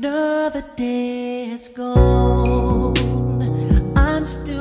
Another day is gone. I'm still.